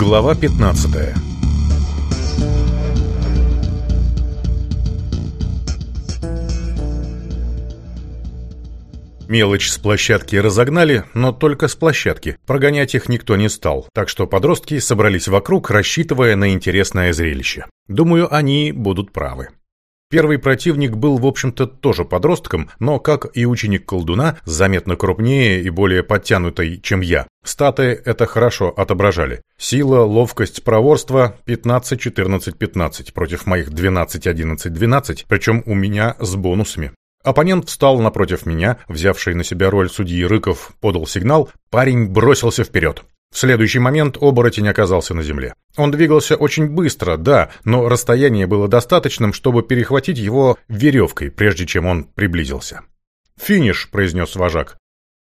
Глава 15 Мелочь с площадки разогнали, но только с площадки. Прогонять их никто не стал, так что подростки собрались вокруг, рассчитывая на интересное зрелище. Думаю, они будут правы. Первый противник был, в общем-то, тоже подростком, но, как и ученик колдуна, заметно крупнее и более подтянутый, чем я. Статы это хорошо отображали. Сила, ловкость, проворство 15-14-15 против моих 12-11-12, причем у меня с бонусами. Оппонент встал напротив меня, взявший на себя роль судьи Рыков подал сигнал, парень бросился вперед. В следующий момент оборотень оказался на земле. Он двигался очень быстро, да, но расстояние было достаточным, чтобы перехватить его веревкой, прежде чем он приблизился. «Финиш!» – произнес вожак.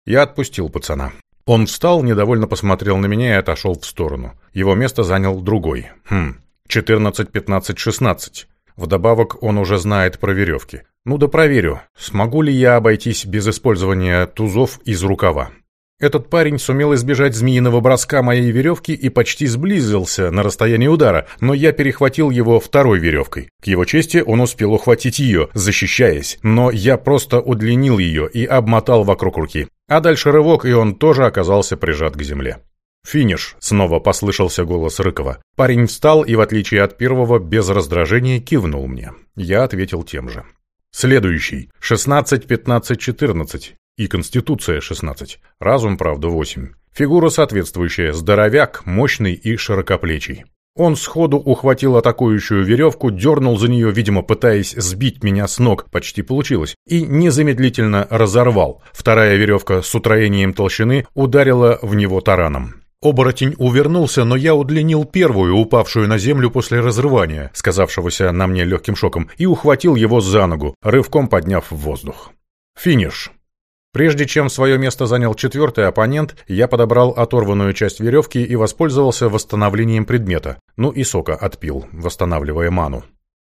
Я отпустил пацана. Он встал, недовольно посмотрел на меня и отошел в сторону. Его место занял другой. Хм, 14, 15, 16. Вдобавок он уже знает про веревки. Ну да проверю, смогу ли я обойтись без использования тузов из рукава. Этот парень сумел избежать змеиного броска моей веревки и почти сблизился на расстоянии удара, но я перехватил его второй веревкой. К его чести, он успел ухватить ее, защищаясь, но я просто удлинил ее и обмотал вокруг руки. А дальше рывок, и он тоже оказался прижат к земле. «Финиш!» — снова послышался голос Рыкова. Парень встал и, в отличие от первого, без раздражения кивнул мне. Я ответил тем же. Следующий. 16-15-14 и Конституция 16, разум, правда, 8. Фигура соответствующая, здоровяк, мощный и широкоплечий. Он сходу ухватил атакующую веревку, дернул за нее, видимо, пытаясь сбить меня с ног, почти получилось, и незамедлительно разорвал. Вторая веревка с утроением толщины ударила в него тараном. Оборотень увернулся, но я удлинил первую, упавшую на землю после разрывания, сказавшегося на мне легким шоком, и ухватил его за ногу, рывком подняв в воздух. Финиш. Прежде чем свое место занял четвертый оппонент, я подобрал оторванную часть веревки и воспользовался восстановлением предмета. Ну и сока отпил, восстанавливая ману.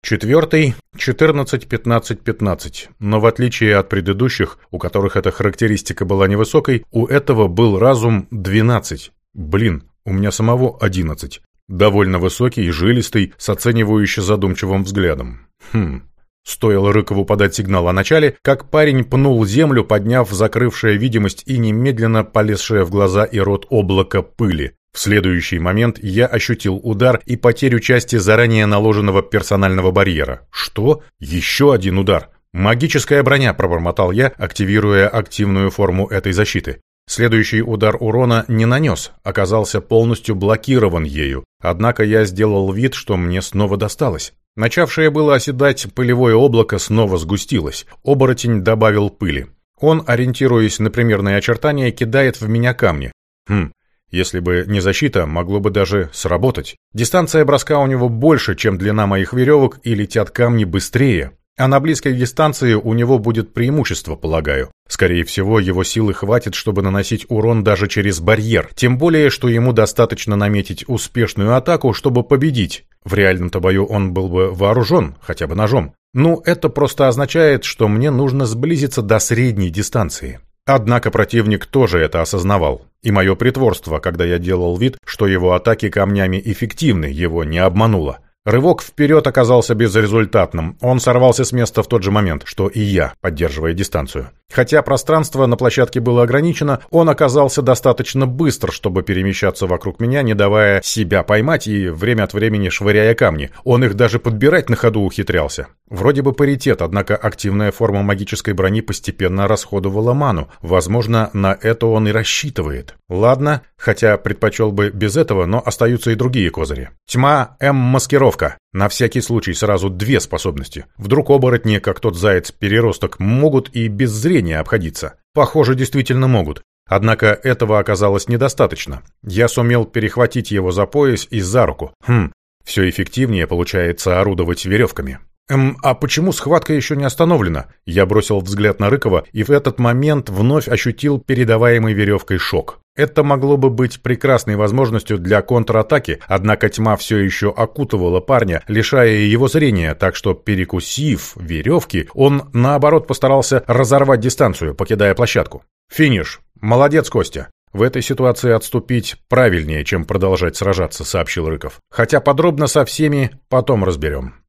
Четвертый – 14-15-15, но в отличие от предыдущих, у которых эта характеристика была невысокой, у этого был разум 12. Блин, у меня самого 11. Довольно высокий, жилистый, с оценивающе задумчивым взглядом. Хм, Стоило Рыкову подать сигнал о начале, как парень пнул землю, подняв закрывшая видимость и немедленно полезшее в глаза и рот облако пыли. В следующий момент я ощутил удар и потерю части заранее наложенного персонального барьера. Что? Еще один удар. «Магическая броня», — пробормотал я, активируя активную форму этой защиты. Следующий удар урона не нанес, оказался полностью блокирован ею. Однако я сделал вид, что мне снова досталось. Начавшее было оседать пылевое облако снова сгустилось. Оборотень добавил пыли. Он, ориентируясь на примерные очертания, кидает в меня камни. Хм, если бы не защита, могло бы даже сработать. Дистанция броска у него больше, чем длина моих веревок, и летят камни быстрее. А на близкой дистанции у него будет преимущество, полагаю. Скорее всего, его силы хватит, чтобы наносить урон даже через барьер. Тем более, что ему достаточно наметить успешную атаку, чтобы победить. В реальном-то бою он был бы вооружен, хотя бы ножом. Ну, это просто означает, что мне нужно сблизиться до средней дистанции. Однако противник тоже это осознавал. И мое притворство, когда я делал вид, что его атаки камнями эффективны, его не обмануло. Рывок вперед оказался безрезультатным. Он сорвался с места в тот же момент, что и я, поддерживая дистанцию. Хотя пространство на площадке было ограничено, он оказался достаточно быстр, чтобы перемещаться вокруг меня, не давая себя поймать и время от времени швыряя камни. Он их даже подбирать на ходу ухитрялся. Вроде бы паритет, однако активная форма магической брони постепенно расходовала ману. Возможно, на это он и рассчитывает. Ладно, Хотя предпочел бы без этого, но остаются и другие козыри. Тьма М-маскировка. На всякий случай сразу две способности. Вдруг оборотни, как тот заяц-переросток, могут и без зрения обходиться. Похоже, действительно могут. Однако этого оказалось недостаточно. Я сумел перехватить его за пояс и за руку. Хм, все эффективнее получается орудовать веревками. «Эм, а почему схватка еще не остановлена?» Я бросил взгляд на Рыкова и в этот момент вновь ощутил передаваемый веревкой шок. Это могло бы быть прекрасной возможностью для контратаки, однако тьма все еще окутывала парня, лишая его зрения, так что, перекусив веревки, он, наоборот, постарался разорвать дистанцию, покидая площадку. «Финиш! Молодец, Костя!» «В этой ситуации отступить правильнее, чем продолжать сражаться», — сообщил Рыков. «Хотя подробно со всеми потом разберем».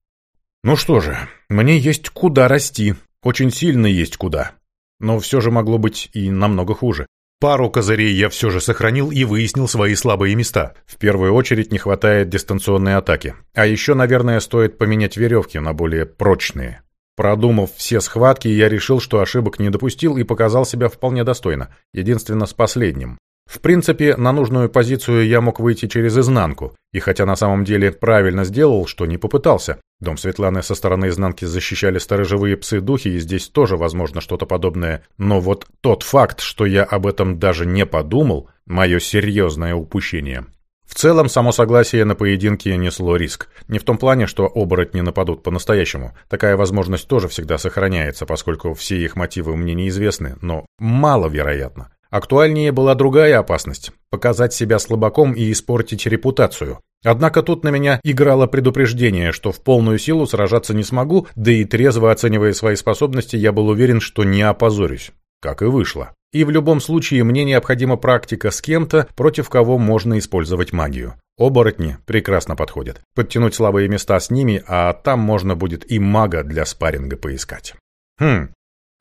Ну что же, мне есть куда расти, очень сильно есть куда. Но все же могло быть и намного хуже. Пару козырей я все же сохранил и выяснил свои слабые места. В первую очередь не хватает дистанционной атаки. А еще, наверное, стоит поменять веревки на более прочные. Продумав все схватки, я решил, что ошибок не допустил и показал себя вполне достойно. Единственно, с последним. В принципе, на нужную позицию я мог выйти через изнанку, и хотя на самом деле правильно сделал, что не попытался. Дом Светланы со стороны изнанки защищали сторожевые псы-духи, и здесь тоже возможно что-то подобное. Но вот тот факт, что я об этом даже не подумал, мое серьезное упущение. В целом, само согласие на поединке несло риск. Не в том плане, что оборотни нападут по-настоящему. Такая возможность тоже всегда сохраняется, поскольку все их мотивы мне неизвестны, но маловероятно. Актуальнее была другая опасность – показать себя слабаком и испортить репутацию. Однако тут на меня играло предупреждение, что в полную силу сражаться не смогу, да и трезво оценивая свои способности, я был уверен, что не опозорюсь. Как и вышло. И в любом случае мне необходима практика с кем-то, против кого можно использовать магию. Оборотни прекрасно подходят. Подтянуть слабые места с ними, а там можно будет и мага для спарринга поискать. Хм,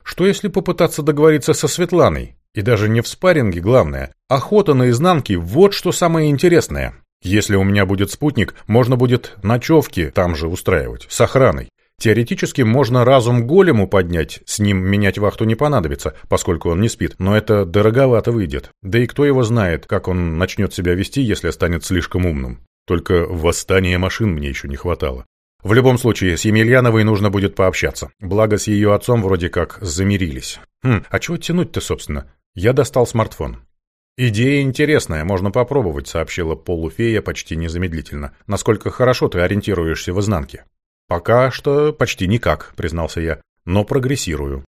что если попытаться договориться со Светланой? И даже не в спарринге главное. Охота на изнанки – вот что самое интересное. Если у меня будет спутник, можно будет ночевки там же устраивать, с охраной. Теоретически можно разум голему поднять, с ним менять вахту не понадобится, поскольку он не спит, но это дороговато выйдет. Да и кто его знает, как он начнет себя вести, если станет слишком умным. Только восстания машин мне еще не хватало. В любом случае, с Емельяновой нужно будет пообщаться. Благо, с ее отцом вроде как замирились. Хм, а чего тянуть-то, собственно? Я достал смартфон. «Идея интересная, можно попробовать», — сообщила полуфея почти незамедлительно. «Насколько хорошо ты ориентируешься в изнанке?» «Пока что почти никак», — признался я, — «но прогрессирую».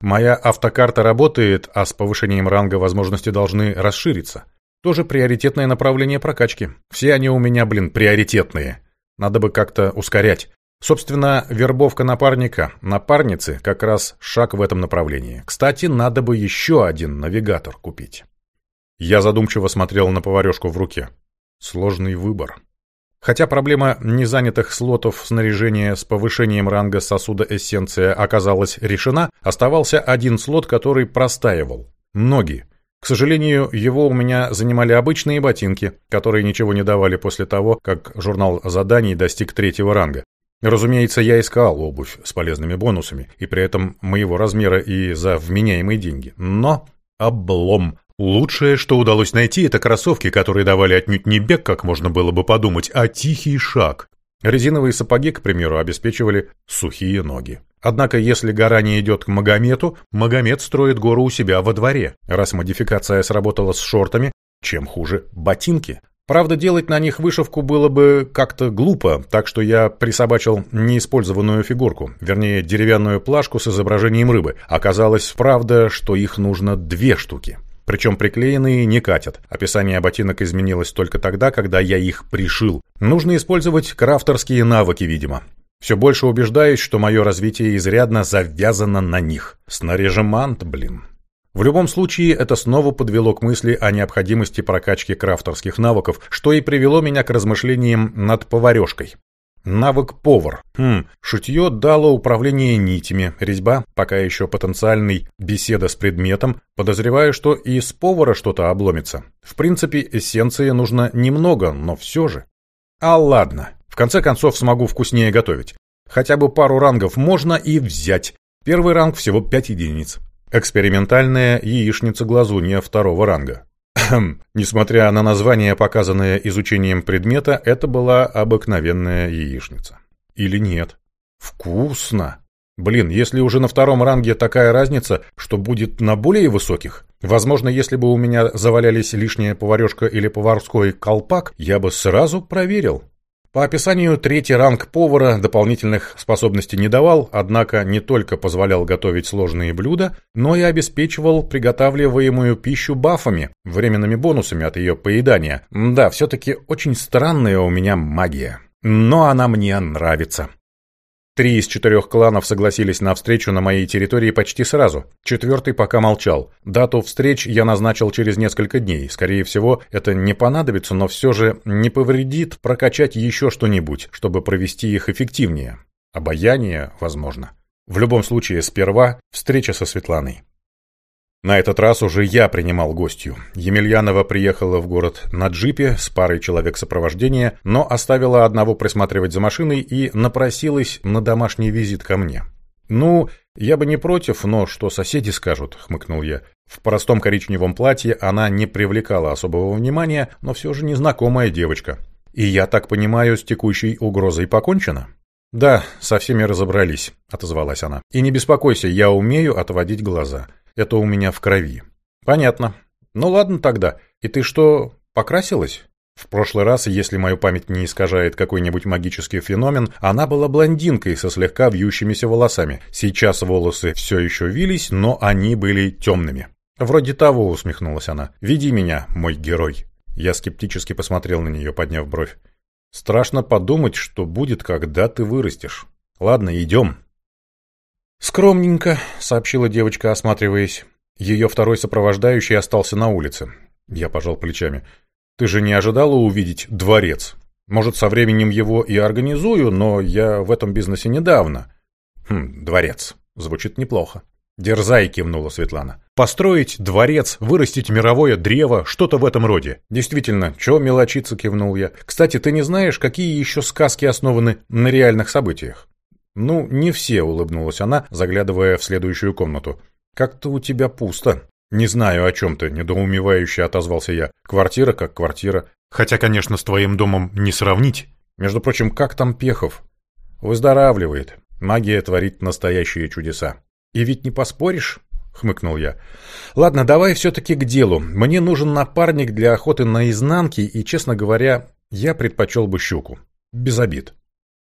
«Моя автокарта работает, а с повышением ранга возможности должны расшириться. Тоже приоритетное направление прокачки. Все они у меня, блин, приоритетные. Надо бы как-то ускорять. Собственно, вербовка напарника, напарницы как раз шаг в этом направлении. Кстати, надо бы еще один навигатор купить. Я задумчиво смотрел на поварешку в руке. Сложный выбор. Хотя проблема незанятых слотов снаряжения с повышением ранга сосуда эссенция оказалась решена, оставался один слот, который простаивал. Ноги. К сожалению, его у меня занимали обычные ботинки, которые ничего не давали после того, как журнал заданий достиг третьего ранга. Разумеется, я искал обувь с полезными бонусами, и при этом моего размера и за вменяемые деньги. Но облом. Лучшее, что удалось найти, это кроссовки, которые давали отнюдь не бег, как можно было бы подумать, а тихий шаг. Резиновые сапоги, к примеру, обеспечивали сухие ноги. Однако, если гора не идет к Магомету, Магомет строит гору у себя во дворе. Раз модификация сработала с шортами, чем хуже ботинки. Правда, делать на них вышивку было бы как-то глупо, так что я присобачил неиспользованную фигурку, вернее, деревянную плашку с изображением рыбы. Оказалось, правда, что их нужно две штуки. Причем приклеенные не катят. Описание ботинок изменилось только тогда, когда я их пришил. Нужно использовать крафтерские навыки, видимо. Все больше убеждаюсь, что мое развитие изрядно завязано на них. Снаряжемант, блин. В любом случае, это снова подвело к мысли о необходимости прокачки крафтерских навыков, что и привело меня к размышлениям над поварешкой. Навык повар. Хм, шутье дало управление нитями, резьба, пока еще потенциальный, беседа с предметом, подозреваю, что и с повара что-то обломится. В принципе, эссенции нужно немного, но все же. А ладно, в конце концов смогу вкуснее готовить. Хотя бы пару рангов можно и взять. Первый ранг всего 5 единиц. Экспериментальная яичница-глазунья второго ранга. Хм, несмотря на название, показанное изучением предмета, это была обыкновенная яичница. Или нет? Вкусно! Блин, если уже на втором ранге такая разница, что будет на более высоких? Возможно, если бы у меня завалялись лишняя поварешка или поварской колпак, я бы сразу проверил. По описанию, третий ранг повара дополнительных способностей не давал, однако не только позволял готовить сложные блюда, но и обеспечивал приготавливаемую пищу бафами, временными бонусами от ее поедания. Да, все-таки очень странная у меня магия. Но она мне нравится. Три из четырех кланов согласились на встречу на моей территории почти сразу. Четвертый пока молчал. Дату встреч я назначил через несколько дней. Скорее всего, это не понадобится, но все же не повредит прокачать еще что-нибудь, чтобы провести их эффективнее. Обаяние, возможно. В любом случае, сперва встреча со Светланой. На этот раз уже я принимал гостью. Емельянова приехала в город на джипе с парой человек сопровождения, но оставила одного присматривать за машиной и напросилась на домашний визит ко мне. «Ну, я бы не против, но что соседи скажут?» — хмыкнул я. В простом коричневом платье она не привлекала особого внимания, но все же незнакомая девочка. «И я так понимаю, с текущей угрозой покончено?» «Да, со всеми разобрались», — отозвалась она. «И не беспокойся, я умею отводить глаза». Это у меня в крови. Понятно. Ну ладно тогда. И ты что, покрасилась? В прошлый раз, если мою память не искажает какой-нибудь магический феномен, она была блондинкой со слегка вьющимися волосами. Сейчас волосы все еще вились, но они были темными. «Вроде того», — усмехнулась она. «Веди меня, мой герой». Я скептически посмотрел на нее, подняв бровь. «Страшно подумать, что будет, когда ты вырастешь. Ладно, идем». «Скромненько», — сообщила девочка, осматриваясь. Ее второй сопровождающий остался на улице. Я пожал плечами. «Ты же не ожидала увидеть дворец? Может, со временем его и организую, но я в этом бизнесе недавно». «Хм, дворец. Звучит неплохо». «Дерзай», — кивнула Светлана. «Построить дворец, вырастить мировое древо, что-то в этом роде». «Действительно, чё мелочиться?» — кивнул я. «Кстати, ты не знаешь, какие еще сказки основаны на реальных событиях?» «Ну, не все», — улыбнулась она, заглядывая в следующую комнату. «Как-то у тебя пусто». «Не знаю, о чем ты», — недоумевающе отозвался я. «Квартира как квартира. Хотя, конечно, с твоим домом не сравнить. Между прочим, как там Пехов?» «Выздоравливает. Магия творит настоящие чудеса». «И ведь не поспоришь?» — хмыкнул я. «Ладно, давай все-таки к делу. Мне нужен напарник для охоты на изнанки, и, честно говоря, я предпочел бы щуку. Без обид».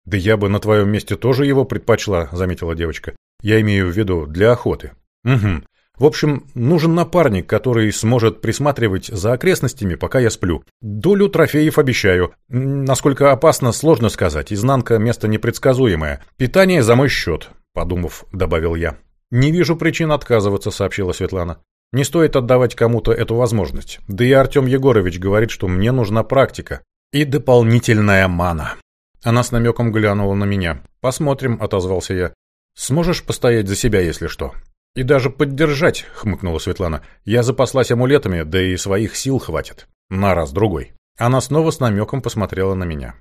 «Да я бы на твоем месте тоже его предпочла», — заметила девочка. «Я имею в виду для охоты». «Угу. В общем, нужен напарник, который сможет присматривать за окрестностями, пока я сплю. Долю трофеев обещаю. Насколько опасно, сложно сказать. Изнанка – место непредсказуемое. Питание за мой счет», – подумав, добавил я. «Не вижу причин отказываться», – сообщила Светлана. «Не стоит отдавать кому-то эту возможность. Да и Артем Егорович говорит, что мне нужна практика. И дополнительная мана». Она с намеком глянула на меня. «Посмотрим», — отозвался я. «Сможешь постоять за себя, если что?» «И даже поддержать», — хмыкнула Светлана. «Я запаслась амулетами, да и своих сил хватит. На раз, другой». Она снова с намеком посмотрела на меня.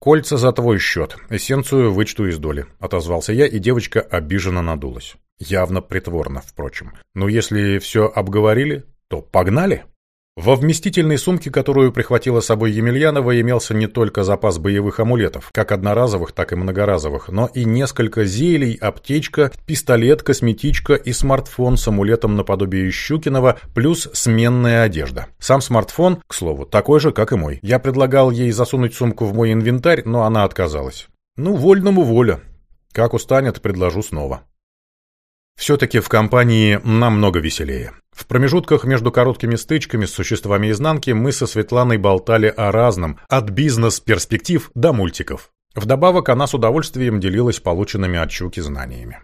«Кольца за твой счет. Эссенцию вычту из доли», — отозвался я, и девочка обиженно надулась. Явно притворно, впрочем. Но если все обговорили, то погнали!» Во вместительной сумке, которую прихватила с собой Емельянова, имелся не только запас боевых амулетов, как одноразовых, так и многоразовых, но и несколько зелий, аптечка, пистолет, косметичка и смартфон с амулетом наподобие Щукинова, плюс сменная одежда. Сам смартфон, к слову, такой же, как и мой. Я предлагал ей засунуть сумку в мой инвентарь, но она отказалась. Ну, вольному воля. Как устанет, предложу снова. Все-таки в компании намного веселее. В промежутках между короткими стычками с существами изнанки мы со Светланой болтали о разном, от бизнес-перспектив до мультиков. Вдобавок она с удовольствием делилась полученными от Щуки знаниями.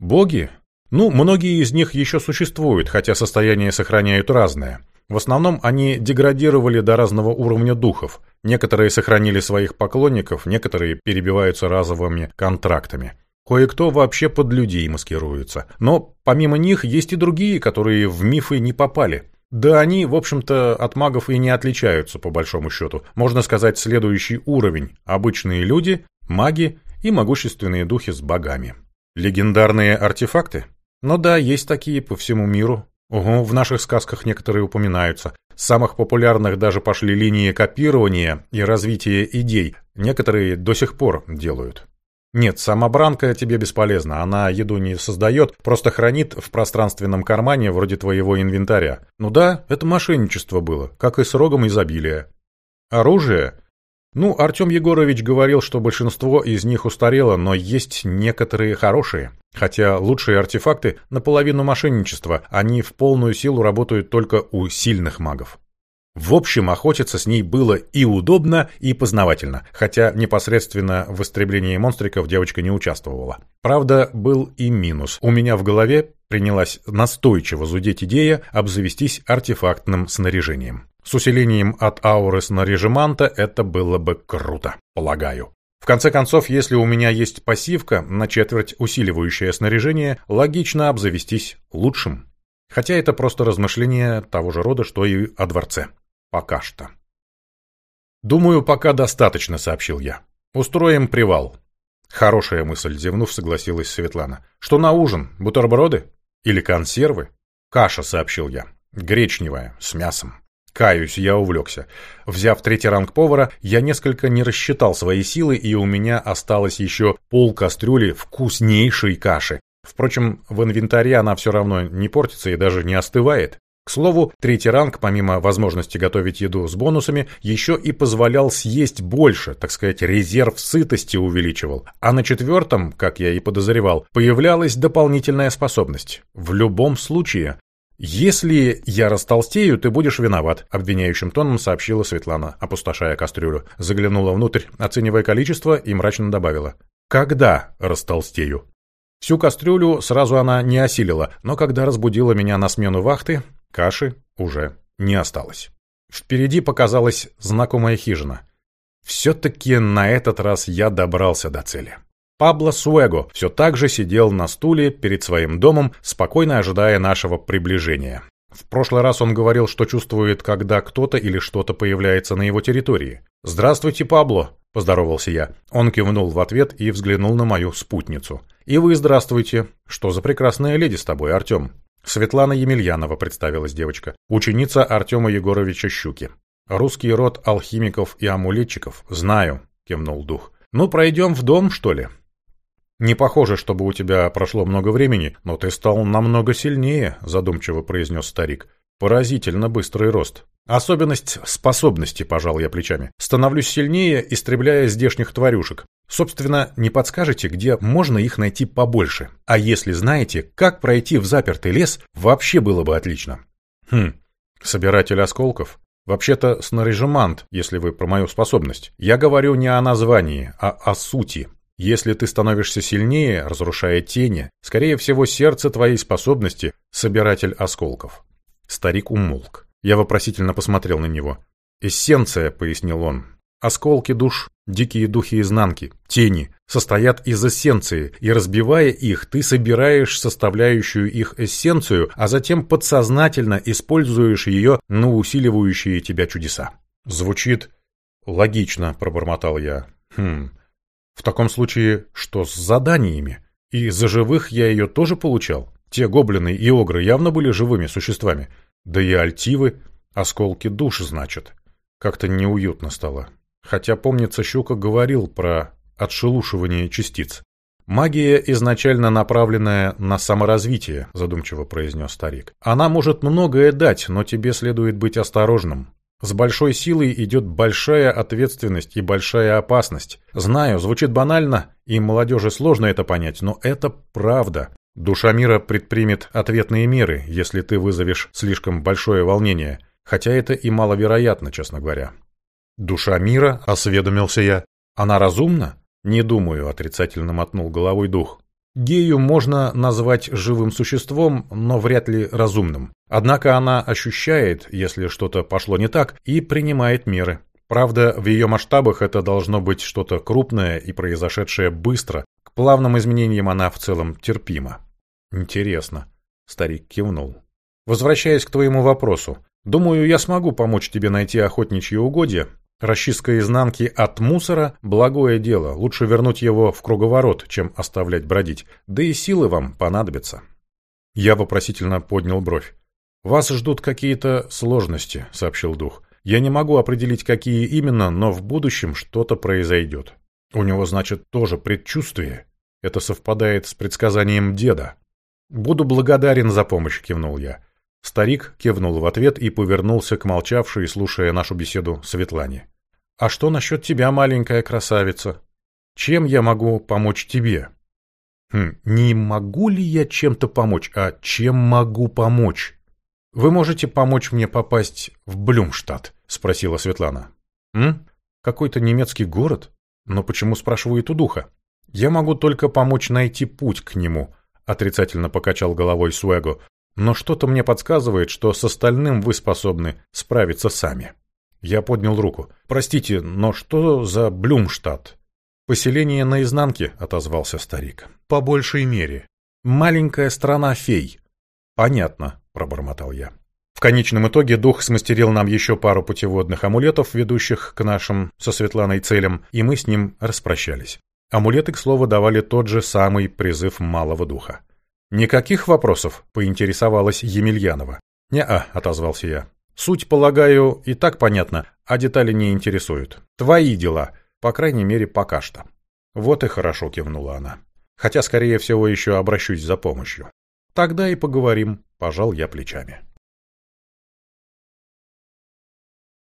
Боги? Ну, многие из них еще существуют, хотя состояние сохраняют разное. В основном они деградировали до разного уровня духов. Некоторые сохранили своих поклонников, некоторые перебиваются разовыми контрактами. Кое-кто вообще под людей маскируется. Но помимо них есть и другие, которые в мифы не попали. Да они, в общем-то, от магов и не отличаются, по большому счету. Можно сказать, следующий уровень – обычные люди, маги и могущественные духи с богами. Легендарные артефакты? Ну да, есть такие по всему миру. Угу, в наших сказках некоторые упоминаются. С самых популярных даже пошли линии копирования и развития идей. Некоторые до сих пор делают. Нет, сама бранка тебе бесполезна, она еду не создает, просто хранит в пространственном кармане вроде твоего инвентаря. Ну да, это мошенничество было, как и с рогом изобилия. Оружие? Ну, Артем Егорович говорил, что большинство из них устарело, но есть некоторые хорошие. Хотя лучшие артефакты наполовину мошенничества, они в полную силу работают только у сильных магов. В общем, охотиться с ней было и удобно, и познавательно, хотя непосредственно в истреблении монстриков девочка не участвовала. Правда, был и минус. У меня в голове принялась настойчиво зудеть идея обзавестись артефактным снаряжением. С усилением от ауры снаряжеманта это было бы круто, полагаю. В конце концов, если у меня есть пассивка, на четверть усиливающее снаряжение, логично обзавестись лучшим. Хотя это просто размышление того же рода, что и о дворце. Пока что. «Думаю, пока достаточно», — сообщил я. «Устроим привал». Хорошая мысль, зевнув, согласилась Светлана. «Что на ужин? Бутерброды? Или консервы?» «Каша», — сообщил я. «Гречневая, с мясом». Каюсь, я увлекся. Взяв третий ранг повара, я несколько не рассчитал свои силы, и у меня осталось еще пол кастрюли вкуснейшей каши. Впрочем, в инвентаре она все равно не портится и даже не остывает. К слову, третий ранг, помимо возможности готовить еду с бонусами, еще и позволял съесть больше, так сказать, резерв сытости увеличивал. А на четвертом, как я и подозревал, появлялась дополнительная способность. В любом случае, «Если я растолстею, ты будешь виноват», — обвиняющим тоном сообщила Светлана, опустошая кастрюлю. Заглянула внутрь, оценивая количество, и мрачно добавила. «Когда растолстею?» Всю кастрюлю сразу она не осилила, но когда разбудила меня на смену вахты, Каши уже не осталось. Впереди показалась знакомая хижина. Все-таки на этот раз я добрался до цели. Пабло Суэго все так же сидел на стуле перед своим домом, спокойно ожидая нашего приближения. В прошлый раз он говорил, что чувствует, когда кто-то или что-то появляется на его территории. «Здравствуйте, Пабло!» – поздоровался я. Он кивнул в ответ и взглянул на мою спутницу. «И вы здравствуйте! Что за прекрасная леди с тобой, Артем?» Светлана Емельянова представилась девочка, ученица Артема Егоровича Щуки. «Русский род алхимиков и амулетчиков, знаю», — кивнул дух. «Ну, пройдем в дом, что ли?» «Не похоже, чтобы у тебя прошло много времени, но ты стал намного сильнее», — задумчиво произнес старик. Поразительно быстрый рост. Особенность способности, пожал я плечами. Становлюсь сильнее, истребляя здешних тварюшек. Собственно, не подскажете, где можно их найти побольше? А если знаете, как пройти в запертый лес, вообще было бы отлично. Хм, собиратель осколков? Вообще-то снаряжемант, если вы про мою способность. Я говорю не о названии, а о сути. Если ты становишься сильнее, разрушая тени, скорее всего, сердце твоей способности – собиратель осколков. Старик умолк. Я вопросительно посмотрел на него. «Эссенция», — пояснил он. «Осколки душ, дикие духи изнанки, тени, состоят из эссенции, и разбивая их, ты собираешь составляющую их эссенцию, а затем подсознательно используешь ее на усиливающие тебя чудеса». «Звучит логично», — пробормотал я. «Хм, в таком случае, что с заданиями? И за живых я ее тоже получал?» Те гоблины и огры явно были живыми существами. Да и альтивы, осколки душ, значит. Как-то неуютно стало. Хотя, помнится, Щука говорил про отшелушивание частиц. «Магия, изначально направленная на саморазвитие», – задумчиво произнес старик. «Она может многое дать, но тебе следует быть осторожным. С большой силой идет большая ответственность и большая опасность. Знаю, звучит банально, и молодежи сложно это понять, но это правда. Душа мира предпримет ответные меры, если ты вызовешь слишком большое волнение, хотя это и маловероятно, честно говоря. Душа мира, осведомился я. Она разумна? Не думаю, отрицательно мотнул головой дух. Гею можно назвать живым существом, но вряд ли разумным. Однако она ощущает, если что-то пошло не так, и принимает меры. Правда, в ее масштабах это должно быть что-то крупное и произошедшее быстро. К плавным изменениям она в целом терпима. «Интересно», — старик кивнул. «Возвращаясь к твоему вопросу, думаю, я смогу помочь тебе найти охотничье угодье. Расчистка изнанки от мусора — благое дело, лучше вернуть его в круговорот, чем оставлять бродить, да и силы вам понадобятся». Я вопросительно поднял бровь. «Вас ждут какие-то сложности», — сообщил дух. «Я не могу определить, какие именно, но в будущем что-то произойдет». «У него, значит, тоже предчувствие. Это совпадает с предсказанием деда. «Буду благодарен за помощь», — кивнул я. Старик кивнул в ответ и повернулся к молчавшей, и слушая нашу беседу, Светлане. «А что насчет тебя, маленькая красавица? Чем я могу помочь тебе?» хм, «Не могу ли я чем-то помочь, а чем могу помочь?» «Вы можете помочь мне попасть в Блюмштадт?» — спросила Светлана. «М? Какой-то немецкий город? Но почему спрашивает у духа? Я могу только помочь найти путь к нему», отрицательно покачал головой Суэго. «Но что-то мне подсказывает, что с остальным вы способны справиться сами». Я поднял руку. «Простите, но что за Блюмштадт?» «Поселение наизнанке», — отозвался старик. «По большей мере. Маленькая страна фей». «Понятно», — пробормотал я. В конечном итоге дух смастерил нам еще пару путеводных амулетов, ведущих к нашим со Светланой целям, и мы с ним распрощались. Амулеты, к слову, давали тот же самый призыв малого духа. «Никаких вопросов?» — поинтересовалась Емельянова. «Не-а», — отозвался я. «Суть, полагаю, и так понятна, а детали не интересуют. Твои дела, по крайней мере, пока что». «Вот и хорошо», — кивнула она. «Хотя, скорее всего, еще обращусь за помощью». «Тогда и поговорим», — пожал я плечами.